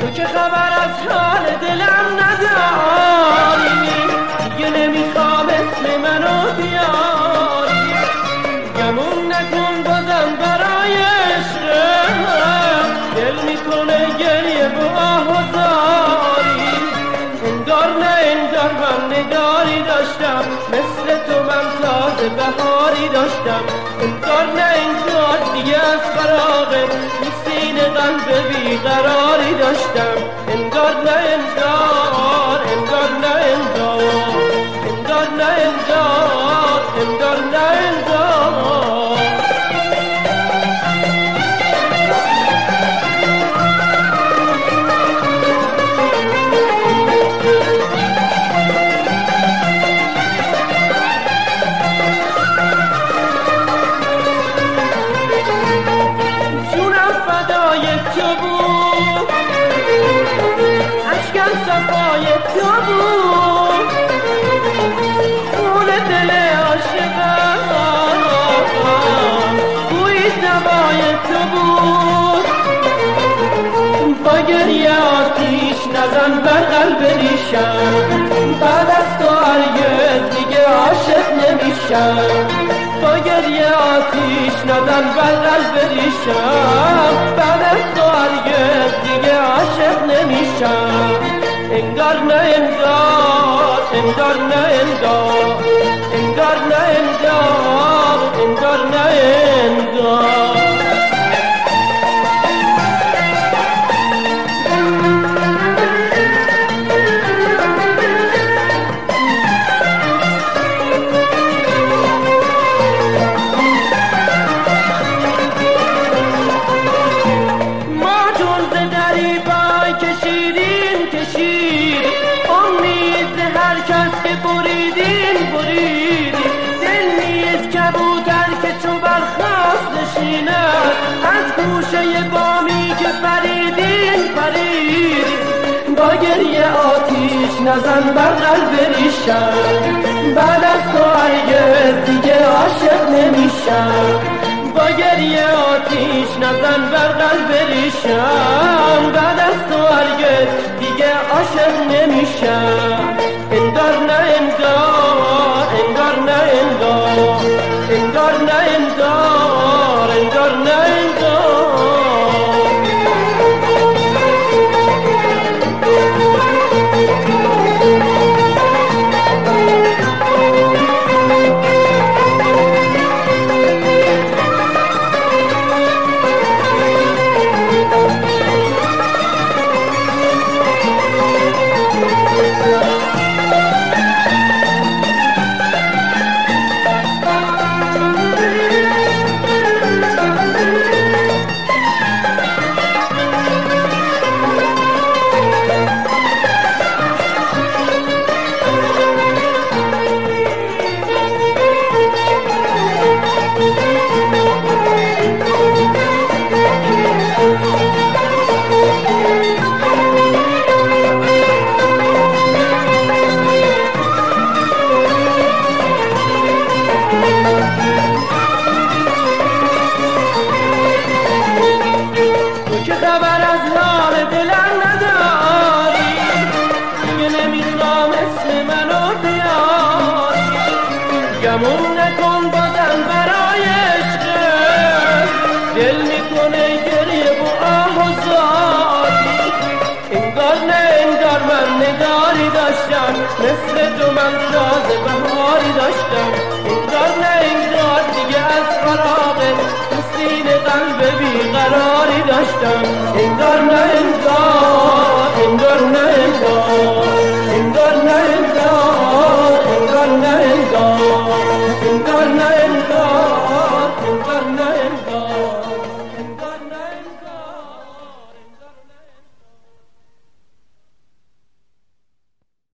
تو چه خبر از حال دلم نداری. تازه بهاری داشتم. انگار نه انگار دیگه از فراغه سین قلب بیقراری داشتم. انگار نه انگار تو بود. با گریه آتیش نزن بر قلب ریشم بعد از تو هرگز دیگه عاشق نمیشم. با گریه آتیش نزن بر قلب ریشم بعد از تو هرگز دیگه عاشق نمیشم. انگار نه انگار انگار نه انگار. نزن بر قلب ریشم. بعد از تو هرگز دیگه عاشق نمیشم. با گریه آتیش نزن بر قلب ریشم. بعد از تو هرگز دیگه عاشق نمیشم. انگار نه انگار انگار نه انگار انگار نه انگار. گمون نکن بازم برای عشقت دل می‌کنه گریه و آه و زاری. انگار نه انگار من نگاری داشتم. مثل تو من تازه بهاری داشتم. انگار نه انگار دیگه از فراغه تو سینه قلب بیقراری داشتم. انگار نه انگار انگار نه and.